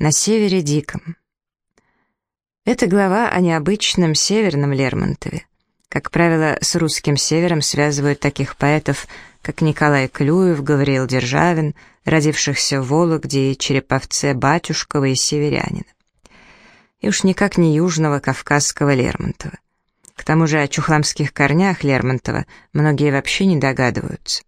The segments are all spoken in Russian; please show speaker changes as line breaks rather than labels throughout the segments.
На севере диком. Это глава о необычном северном Лермонтове. Как правило, с русским севером связывают таких поэтов, как Николай Клюев, Гавриил Державин, родившихся в Вологде и Череповце Батюшкова и Северянина. И уж никак не южного кавказского Лермонтова. К тому же о чухламских корнях Лермонтова многие вообще не догадываются.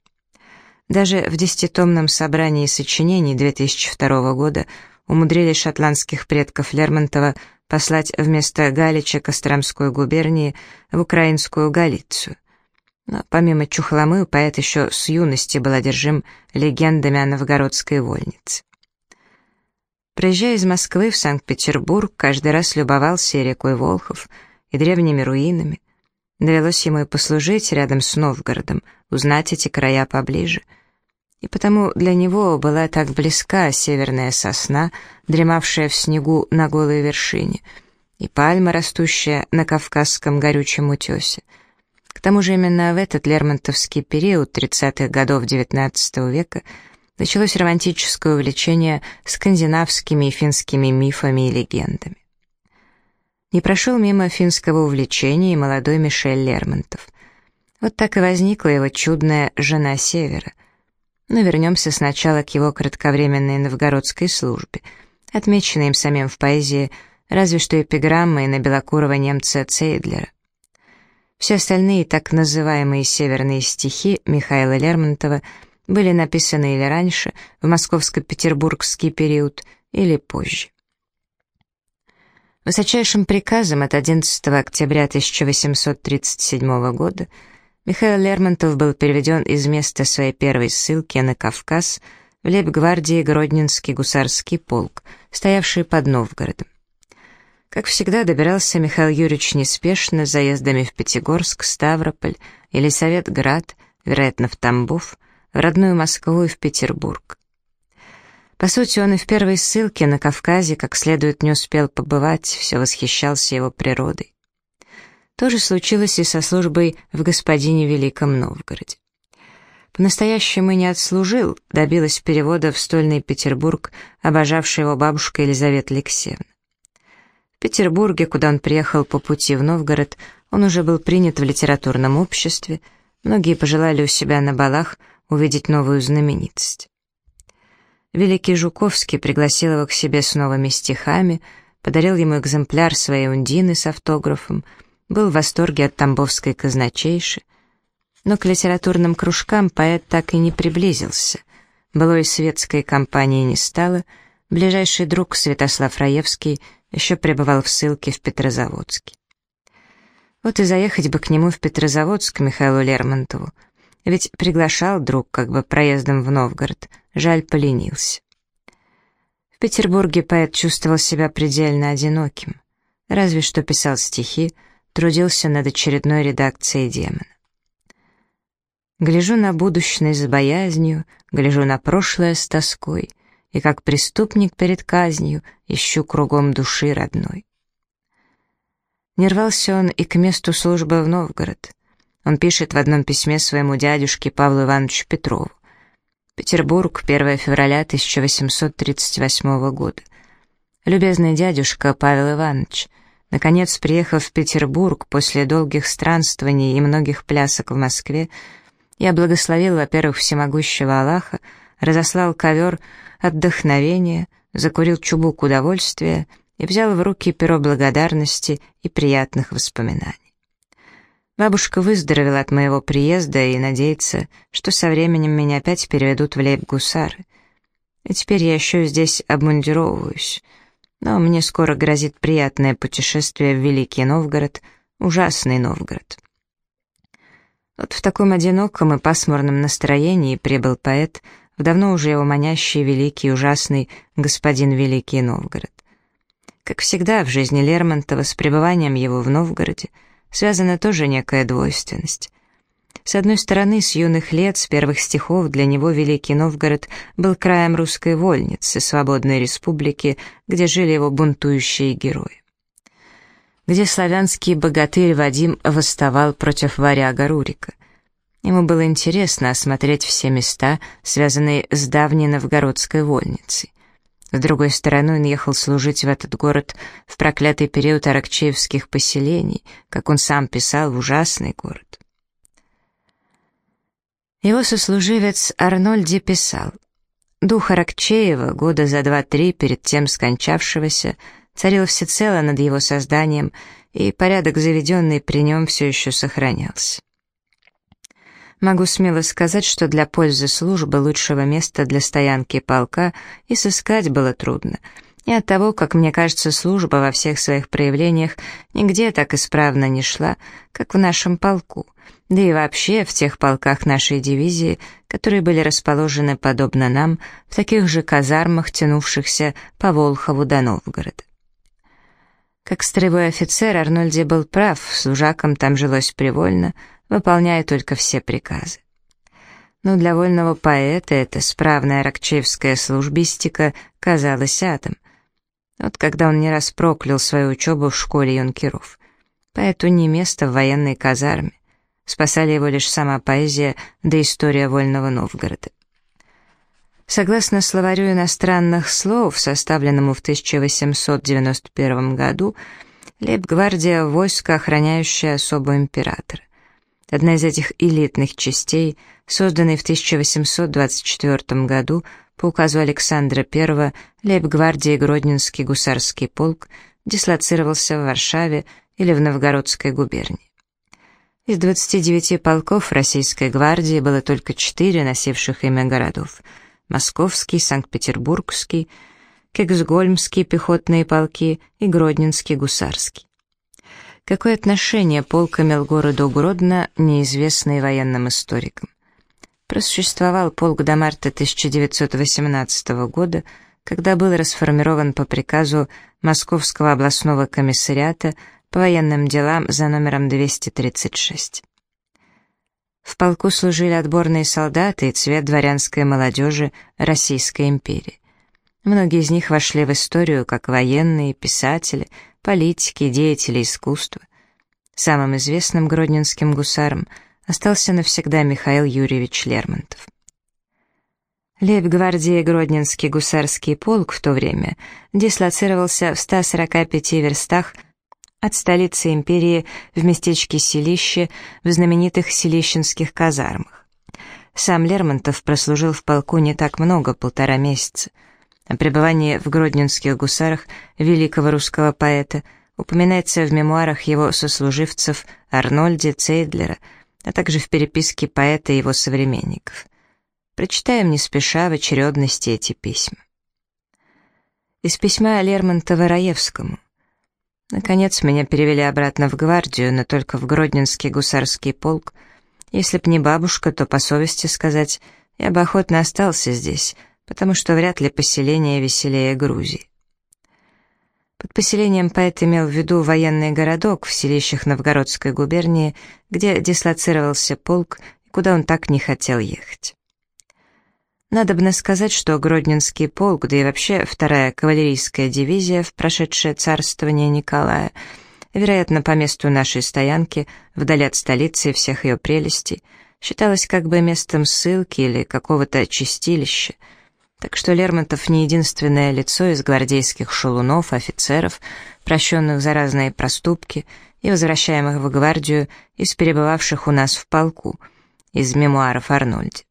Даже в десятитомном собрании сочинений 2002 года умудрились шотландских предков Лермонтова послать вместо Галича Костромской губернии в украинскую Галицию. Но помимо Чухломы, поэт еще с юности был одержим легендами о новгородской вольнице. Проезжая из Москвы в Санкт-Петербург, каждый раз любовался рекой Волхов и древними руинами. Довелось ему и послужить рядом с Новгородом, узнать эти края поближе. И потому для него была так близка северная сосна, дремавшая в снегу на голой вершине, и пальма, растущая на Кавказском горючем утесе — к тому же именно в этот лермонтовский период 30-х годов XIX века началось романтическое увлечение скандинавскими и финскими мифами и легендами. Не прошел мимо финского увлечения и молодой Мишель Лермонтов. Вот так и возникла его чудная «Жена Севера». Но вернемся сначала к его кратковременной новгородской службе, отмеченной им самим в поэзии разве что эпиграммой на белокурого немца Цейдлера. Все остальные так называемые северные стихи Михаила Лермонтова были написаны или раньше, в московско-петербургский период, или позже. Высочайшим приказом от 11 октября 1837 года Михаил Лермонтов был переведен из места своей первой ссылки на Кавказ в лейб-гвардии Гродненский гусарский полк, стоявший под Новгородом. Как всегда, добирался Михаил Юрьевич неспешно, заездами в Пятигорск, Ставрополь, или Советград, вероятно, в Тамбов, в родную Москву и в Петербург. По сути, он и в первой ссылке на Кавказе как следует не успел побывать, все восхищался его природой. То же случилось и со службой в господине Великом Новгороде. По-настоящему не отслужил, добилась перевода в стольный Петербург, обожавшая его бабушка Елизавета Алексеевна. Петербурге, куда он приехал по пути в Новгород, он уже был принят в литературном обществе, многие пожелали у себя на балах увидеть новую знаменитость. Великий Жуковский пригласил его к себе с новыми стихами, подарил ему экземпляр своей ундины с автографом, был в восторге от тамбовской казначейши, но к литературным кружкам поэт так и не приблизился. Былой светской компании не стало, ближайший друг Святослав Раевский — еще пребывал в ссылке в Петрозаводске. Вот и заехать бы к нему в Петрозаводск Михаилу Лермонтову, ведь приглашал друг как бы проездом в Новгород, жаль, поленился. В Петербурге поэт чувствовал себя предельно одиноким, разве что писал стихи, трудился над очередной редакцией «Демона». Гляжу на будущее с боязнью, гляжу на прошлое с тоской — и как преступник перед казнью ищу кругом души родной. Не рвался он и к месту службы в Новгород. Он пишет в одном письме своему дядюшке Павлу Ивановичу Петрову. Петербург, 1 февраля 1838 года. Любезный дядюшка Павел Иванович, наконец приехав в Петербург после долгих странствований и многих плясок в Москве, я благословил, во-первых, всемогущего Аллаха, разослал ковер отдохновения, закурил чубук удовольствия и взял в руки перо благодарности и приятных воспоминаний. Бабушка выздоровела от моего приезда и надеется, что со временем меня опять переведут в лейб-гусары. И теперь я еще здесь обмундировываюсь. Но мне скоро грозит приятное путешествие в Великий Новгород, ужасный Новгород. Вот в таком одиноком и пасмурном настроении прибыл поэт — в давно уже его манящий великий ужасный господин Великий Новгород. Как всегда в жизни Лермонтова с пребыванием его в Новгороде связана тоже некая двойственность. С одной стороны, с юных лет, с первых стихов для него Великий Новгород был краем русской вольницы, свободной республики, где жили его бунтующие герои. Где славянский богатырь Вадим восставал против варяга Рурика, Ему было интересно осмотреть все места, связанные с давней новгородской вольницей. С другой стороны, он ехал служить в этот город в проклятый период аракчеевских поселений, как он сам писал, в ужасный город. Его сослуживец Арнольди писал, «Дух Аракчеева, года за два-три перед тем скончавшегося, царил всецело над его созданием, и порядок, заведенный при нем, все еще сохранялся. Могу смело сказать, что для пользы службы лучшего места для стоянки полка и сыскать было трудно. И от того, как мне кажется, служба во всех своих проявлениях нигде так исправно не шла, как в нашем полку, да и вообще в тех полках нашей дивизии, которые были расположены, подобно нам, в таких же казармах, тянувшихся по Волхову до Новгорода. Как строевой офицер Арнольди был прав, служакам там жилось привольно, выполняя только все приказы. Но для вольного поэта эта справная ракчевская службистика казалась адом. Вот когда он не раз проклял свою учебу в школе юнкеров. Поэту не место в военной казарме. Спасали его лишь сама поэзия да история вольного Новгорода. Согласно словарю иностранных слов, составленному в 1891 году, лейб-гвардия — войско, охраняющее особо императора. Одна из этих элитных частей, созданной в 1824 году по указу Александра I, лейб-гвардии Гродненский гусарский полк дислоцировался в Варшаве или в Новгородской губернии. Из 29 полков Российской гвардии было только четыре носивших имя городов — Московский, Санкт-Петербургский, Кексгольмские пехотные полки и Гродненский гусарский. Какое отношение полк имел городу Гродно, неизвестно и военным историкам. Просуществовал полк до марта 1918 года, когда был расформирован по приказу Московского областного комиссариата по военным делам за номером 236. В полку служили отборные солдаты и цвет дворянской молодежи Российской империи. Многие из них вошли в историю как военные, писатели, политики, деятели искусства. Самым известным гродненским гусаром остался навсегда Михаил Юрьевич Лермонтов. Лейб-гвардии Гродненский гусарский полк в то время дислоцировался в 145 верстах от столицы империи в местечке Селище в знаменитых селищенских казармах. Сам Лермонтов прослужил в полку не так много, полтора месяца. О пребывании в Гродненских гусарах великого русского поэта упоминается в мемуарах его сослуживцев Арнольде Цейдлера, а также в переписке поэта и его современников. Прочитаем не спеша в очередности эти письма. Из письма Лермонтова Раевскому – Наконец меня перевели обратно в гвардию, но только в Гродненский гусарский полк. Если б не бабушка, то, по совести сказать, я бы охотно остался здесь, потому что вряд ли поселение веселее Грузии. Под поселением поэт имел в виду военный городок в селищах Новгородской губернии, где дислоцировался полк и куда он так не хотел ехать. Надобно сказать, что Гродненский полк, да и вообще вторая кавалерийская дивизия в прошедшее царствование Николая, вероятно, по месту нашей стоянки, вдали от столицы и всех ее прелестей, считалась как бы местом ссылки или какого-то чистилища, так что Лермонтов не единственное лицо из гвардейских шалунов, офицеров, прощенных за разные проступки и возвращаемых в гвардию из перебывавших у нас в полку, из мемуаров Арнольди.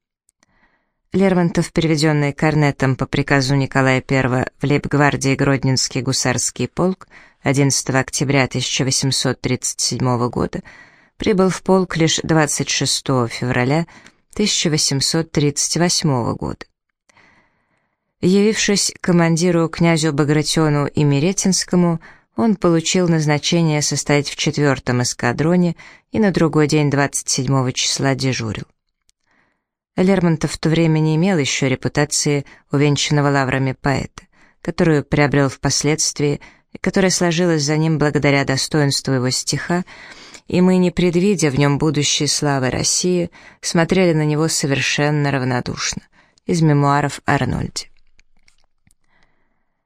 Лермонтов, переведенный Корнетом по приказу Николая I в лейб-гвардии Гродненский гусарский полк 11 октября 1837 года, прибыл в полк лишь 26 февраля 1838 года. Явившись командиру князю Багратиону и Миретинскому, он получил назначение состоять в четвертом эскадроне и на другой день 27 числа дежурил. Лермонтов в то время не имел еще репутации увенчанного лаврами поэта, которую приобрел впоследствии и которая сложилась за ним благодаря достоинству его стиха, и мы, не предвидя в нем будущей славы России, смотрели на него совершенно равнодушно. Из мемуаров Арнольди.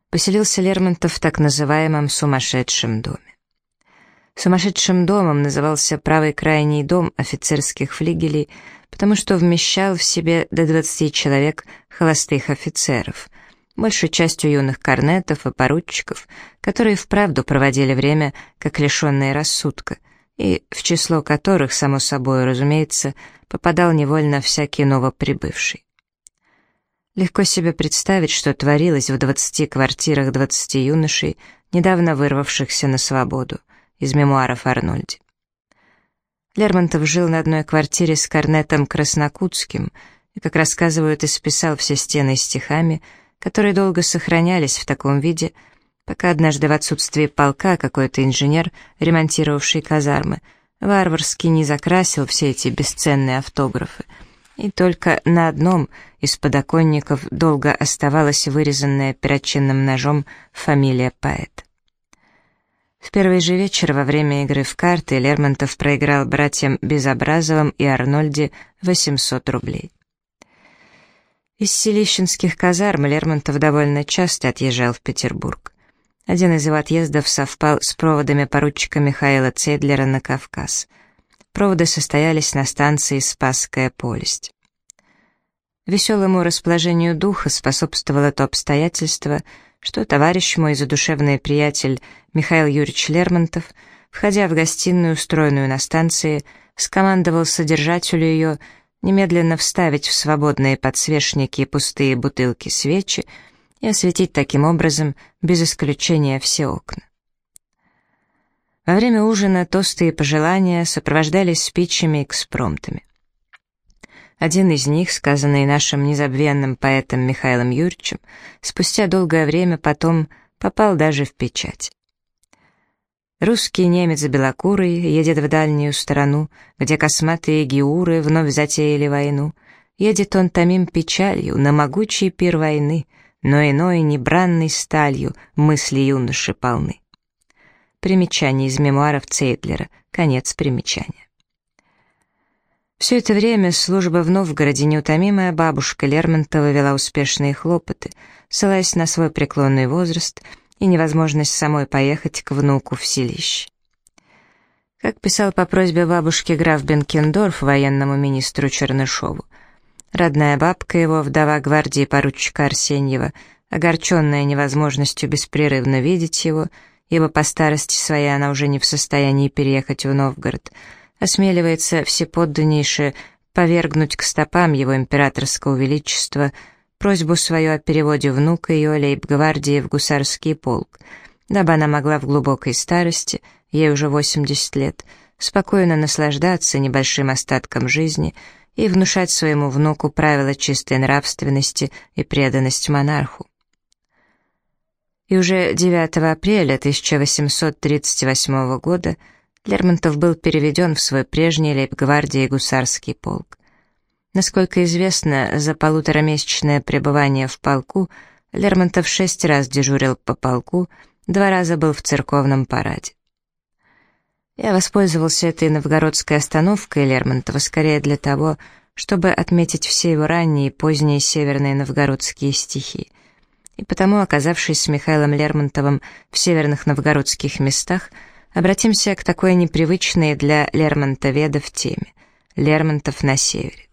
Поселился Лермонтов в так называемом «сумасшедшем доме». Сумасшедшим домом назывался правый крайний дом офицерских флигелей – потому что вмещал в себе до 20 человек холостых офицеров, большей частью юных корнетов и поручиков, которые вправду проводили время как лишенные рассудка, и в число которых, само собой разумеется, попадал невольно всякий новоприбывший. Легко себе представить, что творилось в двадцати квартирах двадцати юношей, недавно вырвавшихся на свободу, из мемуаров Арнольди. Лермонтов жил на одной квартире с Корнетом Краснокутским и, как рассказывают, исписал все стены стихами, которые долго сохранялись в таком виде, пока однажды в отсутствие полка какой-то инженер, ремонтировавший казармы, варварски не закрасил все эти бесценные автографы, и только на одном из подоконников долго оставалась вырезанная перочинным ножом фамилия поэта. В первый же вечер во время игры в карты Лермонтов проиграл братьям Безобразовым и Арнольде 800 рублей. Из селищенских казарм Лермонтов довольно часто отъезжал в Петербург. Один из его отъездов совпал с проводами поручика Михаила Цедлера на Кавказ. Проводы состоялись на станции Спасская полесть. Веселому расположению духа способствовало то обстоятельство, что товарищ мой задушевный приятель Михаил Юрьевич Лермонтов, входя в гостиную, устроенную на станции, скомандовал содержателю ее немедленно вставить в свободные подсвечники пустые бутылки свечи и осветить таким образом, без исключения, все окна. Во время ужина тосты и пожелания сопровождались спичами и экспромтами. Один из них, сказанный нашим незабвенным поэтом Михаилом Юрьевичем, спустя долгое время потом попал даже в печать. Русский немец белокурый едет в дальнюю страну, где косматые геуры вновь затеяли войну. Едет он томим печалью на могучий пир войны, но иной небранной сталью мысли юноши полны. Примечание из мемуаров Цейтлера, конец примечания. Все это время служба в Новгороде неутомимая бабушка Лермонтова вела успешные хлопоты, ссылаясь на свой преклонный возраст и невозможность самой поехать к внуку в селище. Как писал по просьбе бабушки граф Бенкендорф военному министру Чернышову, родная бабка его, вдова гвардии поручика Арсеньева, огорченная невозможностью беспрерывно видеть его, ибо по старости своей она уже не в состоянии переехать в Новгород — осмеливается всеподданнейше повергнуть к стопам его императорского величества просьбу свою о переводе внука ее лейб-гвардии в гусарский полк, дабы она могла в глубокой старости, ей уже 80 лет, спокойно наслаждаться небольшим остатком жизни и внушать своему внуку правила чистой нравственности и преданность монарху. И уже 9 апреля 1838 года Лермонтов был переведен в свой прежний лейб-гвардии гусарский полк. Насколько известно, за полуторамесячное пребывание в полку Лермонтов шесть раз дежурил по полку, два раза был в церковном параде. Я воспользовался этой новгородской остановкой Лермонтова скорее для того, чтобы отметить все его ранние и поздние северные новгородские стихи. И потому, оказавшись с Михаилом Лермонтовым в северных новгородских местах, Обратимся к такой непривычной для Лермонтоведов теме — Лермонтов на севере.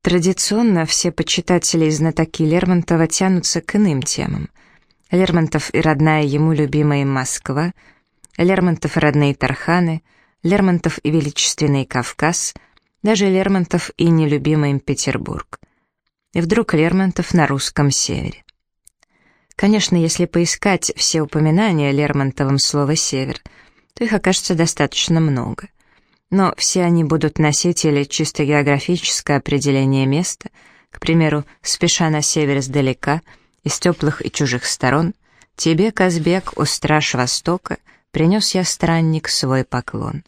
Традиционно все почитатели и знатоки Лермонтова тянутся к иным темам. Лермонтов и родная ему любимая Москва, Лермонтов и родные Тарханы, Лермонтов и величественный Кавказ, даже Лермонтов и нелюбимый им Петербург. И вдруг Лермонтов на русском севере. Конечно, если поискать все упоминания Лермонтовым слова «север», то их окажется достаточно много. Но все они будут носить или чисто географическое определение места, к примеру, «спеша на север сдалека, из теплых и чужих сторон, тебе, Казбек, о страж Востока, принес я, странник, свой поклон».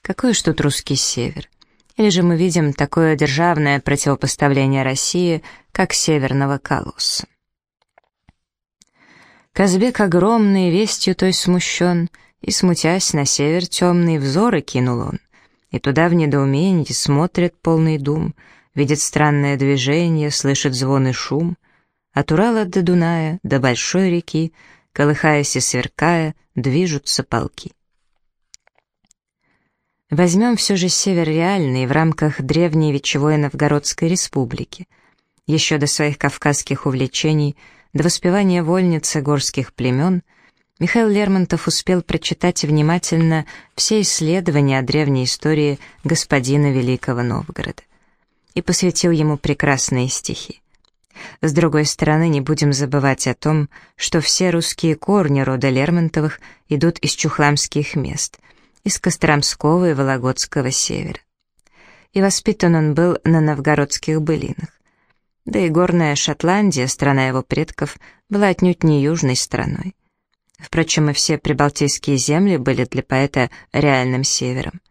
Какой уж тут русский север? Или же мы видим такое державное противопоставление России, как северного колосса? Казбек огромный, вестью той смущен, И, смутясь, на север темные взоры кинул он. И туда в недоумении смотрит полный дум, Видит странное движение, слышит звон и шум. От Урала до Дуная, до большой реки, Колыхаясь и сверкая, движутся полки. Возьмем все же север реальный в рамках древней Вечевой Новгородской республики. Еще до своих кавказских увлечений, до воспевания вольницы горских племен, Михаил Лермонтов успел прочитать внимательно все исследования о древней истории господина Великого Новгорода и посвятил ему прекрасные стихи. С другой стороны, не будем забывать о том, что все русские корни рода Лермонтовых идут из чухламских мест, из Костромского и Вологодского севера. И воспитан он был на новгородских былинах. Да и горная Шотландия, страна его предков, была отнюдь не южной страной. Впрочем, и все прибалтийские земли были для поэта реальным севером.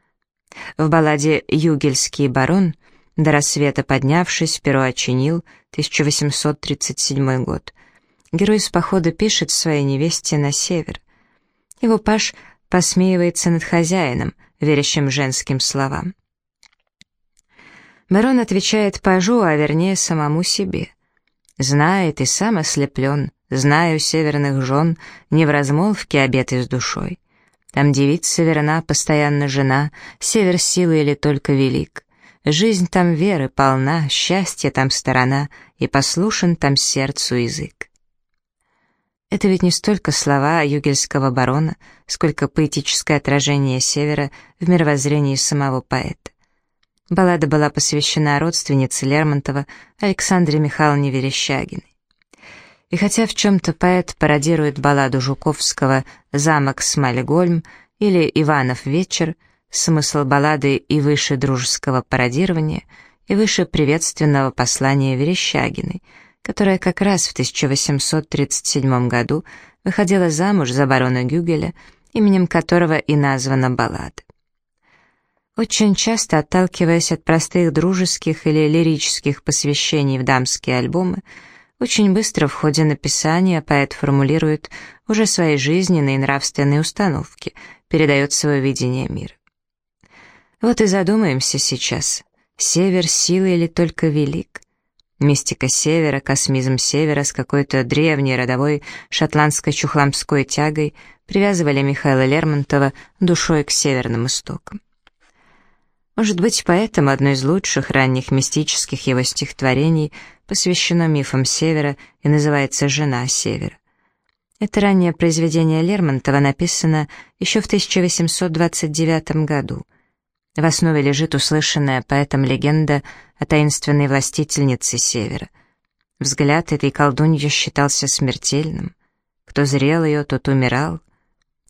В балладе «Югельский барон» До рассвета поднявшись, перо очинил, 1837 год. Герой из похода пишет своей невесте на север. Его паш посмеивается над хозяином, верящим женским словам. Барон отвечает пажу, а вернее самому себе. «Знает и сам ослеплен, знаю северных жен, не в размолвке обеты с душой. Там девица верна, постоянно жена, север силы или только велик. Жизнь там веры полна, счастье там сторона, и послушен там сердцу язык. Это ведь не столько слова югельского барона, сколько поэтическое отражение севера в мировоззрении самого поэта. Баллада была посвящена родственнице Лермонтова Александре Михайловне Верещагиной. И хотя в чем-то поэт пародирует балладу Жуковского «Замок Смальгольм» или «Иванов вечер», Смысл баллады и выше дружеского пародирования, и выше приветственного послания Верещагиной, которая как раз в 1837 году выходила замуж за барона Гюгеля, именем которого и названа баллада. Очень часто, отталкиваясь от простых дружеских или лирических посвящений в дамские альбомы, очень быстро в ходе написания поэт формулирует уже свои жизненные и нравственные установки, передает свое видение мира. Вот и задумаемся сейчас, север силы или только велик? Мистика севера, космизм севера с какой-то древней родовой шотландской чухламской тягой привязывали Михаила Лермонтова душой к северным истокам. Может быть, поэтому одно из лучших ранних мистических его стихотворений посвящено мифам Севера и называется «Жена Севера». Это раннее произведение Лермонтова написано еще в 1829 году — в основе лежит услышанная поэтом легенда о таинственной властительнице Севера. Взгляд этой колдуньи считался смертельным. Кто зрел ее, тот умирал.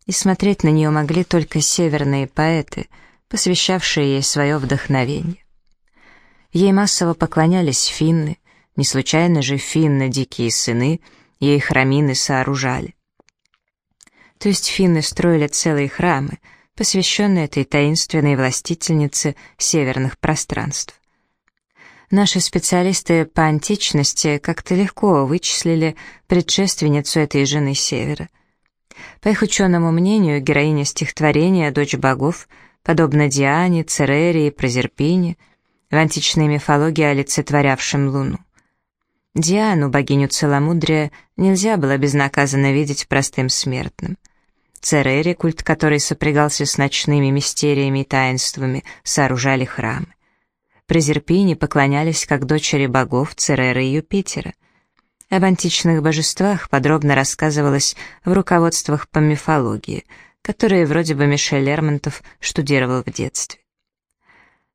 И смотреть на нее могли только северные поэты, посвящавшие ей свое вдохновение. Ей массово поклонялись финны, не случайно же финны, дикие сыны, ей храмины сооружали. То есть финны строили целые храмы — посвященный этой таинственной властительнице северных пространств. Наши специалисты по античности как-то легко вычислили предшественницу этой жены Севера. По их ученому мнению, героиня стихотворения «Дочь богов», подобно Диане, Церере и Прозерпине, в античной мифологии олицетворявшим Луну. Диану, богиню целомудрия, нельзя было безнаказанно видеть простым смертным. Церере, культ которой сопрягался с ночными мистериями и таинствами, сооружали храмы. Прозерпине поклонялись как дочери богов Цереры и Юпитера. Об античных божествах подробно рассказывалось в руководствах по мифологии, которые вроде бы Мишель Лермонтов штудировал в детстве.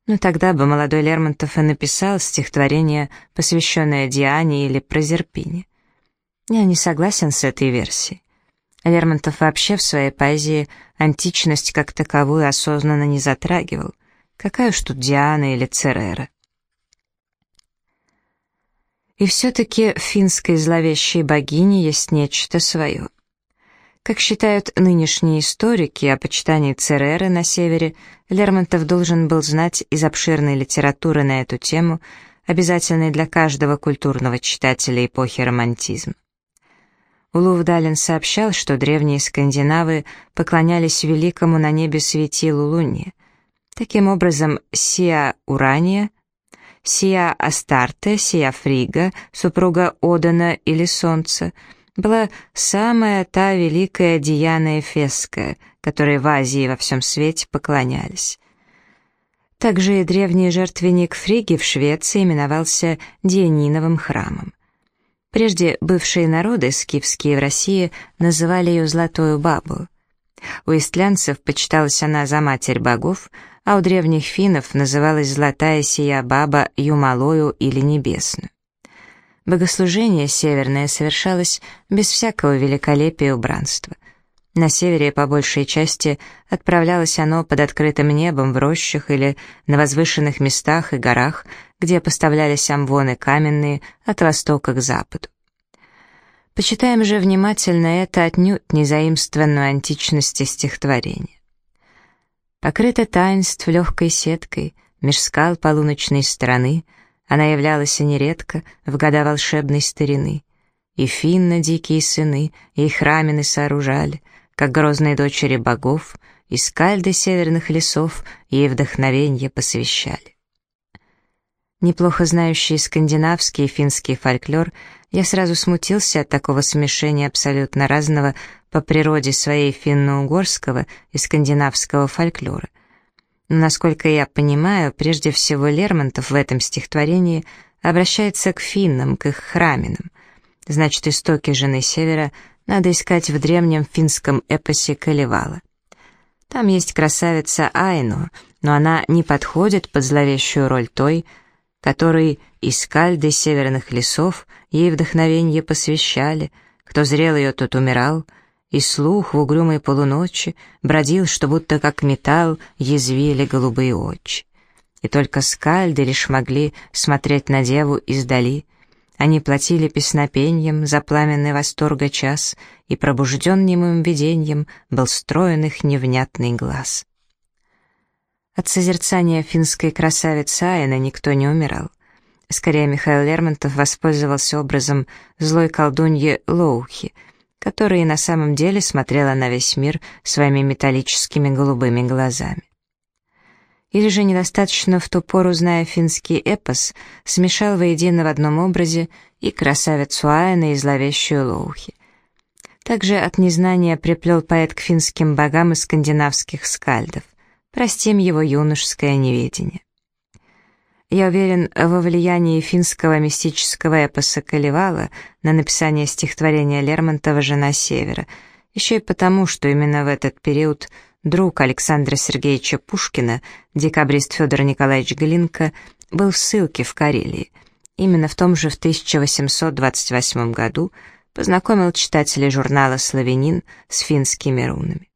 Но тогда бы молодой Лермонтов и написал стихотворение, посвященное Диане или Прозерпине. Я не согласен с этой версией. Лермонтов вообще в своей поэзии античность как таковую осознанно не затрагивал. Какая уж тут Диана или Церера. И все-таки в финской зловещей богине есть нечто свое. Как считают нынешние историки о почитании Цереры на севере, Лермонтов должен был знать из обширной литературы на эту тему, обязательной для каждого культурного читателя эпохи романтизма. Улув Далин сообщал, что древние скандинавы поклонялись великому на небе светилу Луне. Таким образом, Сия Урания, Сия Астарте, Сия Фрига, супруга Одана или Солнца, была самая та великая Диана Эфесская, которой в Азии и во всем свете поклонялись. Также и древний жертвенник Фриги в Швеции именовался Дианиновым храмом. Прежде бывшие народы, скифские в России, называли ее «золотую бабу». У истлянцев почиталась она за матерь богов, а у древних финнов называлась «золотая сия баба» Юмалою или Небесную. Богослужение северное совершалось без всякого великолепия и убранства. На севере по большей части отправлялось оно под открытым небом в рощах или на возвышенных местах и горах, где поставлялись амвоны каменные от востока к западу. Почитаем же внимательно это отнюдь не заимствованную античности стихотворение. Покрыта таинств легкой сеткой, меж скал полуночной страны, она являлась нередко в года волшебной старины. И финна дикие сыны, и храмины сооружали, как грозные дочери богов, и скальды северных лесов ей вдохновенье посвящали. Неплохо знающий скандинавский и финский фольклор, я сразу смутился от такого смешения абсолютно разного по природе своей финно-угорского и скандинавского фольклора — насколько я понимаю, прежде всего Лермонтов в этом стихотворении обращается к финнам, к их храминам. Значит, истоки жены Севера надо искать в древнем финском эпосе Калевала. Там есть красавица Айну, но она не подходит под зловещую роль той, которой искальды северных лесов ей вдохновенье посвящали, кто зрел ее, тот умирал — и слух в угрюмой полуночи бродил, что будто как металл язвили голубые очи. И только скальды лишь могли смотреть на деву издали. Они платили песнопеньем за пламенный восторга час, и пробужден немым виденьем был строен их невнятный глаз. От созерцания финской красавицы Айна никто не умирал. Скорее, Михаил Лермонтов воспользовался образом злой колдуньи Лоухи — которая на самом деле смотрела на весь мир своими металлическими голубыми глазами. Или же недостаточно в ту пору, зная финский эпос, смешал воедино в одном образе и красавицу Айна и зловещую Лоухи. Также от незнания приплел поэт к финским богам и скандинавских скальдов. Простим его юношеское неведение. Я уверен во влиянии финского мистического эпоса Калевала на написание стихотворения Лермонтова «Жена Севера», еще и потому, что именно в этот период друг Александра Сергеевича Пушкина, декабрист Федор Николаевич Глинка, был в ссылке в Карелии. Именно в том же в 1828 году познакомил читателей журнала «Славянин» с финскими рунами.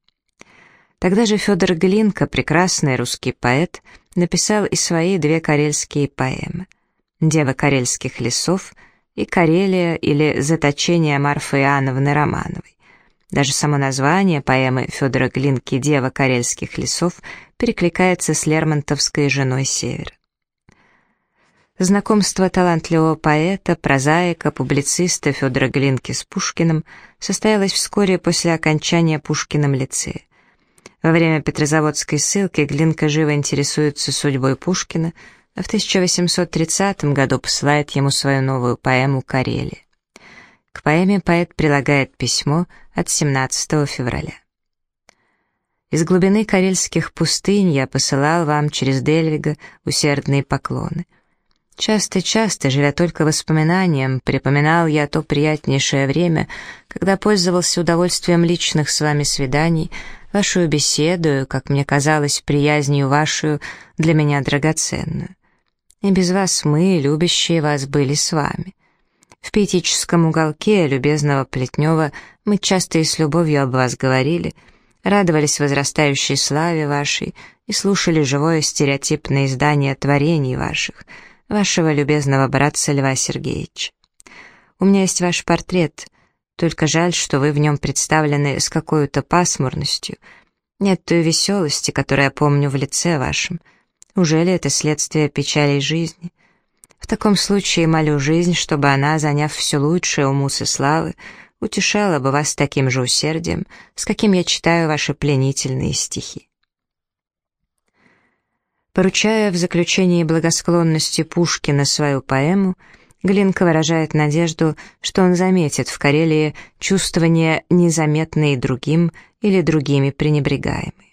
Тогда же Федор Глинка, прекрасный русский поэт, написал и свои две карельские поэмы «Дева карельских лесов» и «Карелия» или «Заточение Марфы Иоанновны Романовой». Даже само название поэмы Федора Глинки «Дева карельских лесов» перекликается с Лермонтовской «Женой Севера». Знакомство талантливого поэта, прозаика, публициста Федора Глинки с Пушкиным состоялось вскоре после окончания Пушкиным лицея. Во время Петрозаводской ссылки Глинка живо интересуется судьбой Пушкина, а в 1830 году посылает ему свою новую поэму «Карелия». К поэме поэт прилагает письмо от 17 февраля. «Из глубины карельских пустынь я посылал вам через Дельвига усердные поклоны. Часто-часто, живя только воспоминанием, припоминал я то приятнейшее время, когда пользовался удовольствием личных с вами свиданий, вашу беседу, как мне казалось, приязнью вашу, для меня драгоценную. И без вас мы, любящие вас, были с вами. В поэтическом уголке любезного Плетнева мы часто и с любовью об вас говорили, радовались возрастающей славе вашей и слушали живое стереотипное издание творений ваших, вашего любезного братца Льва Сергеевича. У меня есть ваш портрет, только жаль, что вы в нем представлены с какой-то пасмурностью. Нет той веселости, которую я помню в лице вашем. Уже ли это следствие печалей жизни? В таком случае молю жизнь, чтобы она, заняв все лучшее у мусы славы, утешала бы вас таким же усердием, с каким я читаю ваши пленительные стихи. Поручая в заключении благосклонности Пушкина свою поэму, Глинка выражает надежду, что он заметит в Карелии чувствование незаметное другим или другими пренебрегаемой.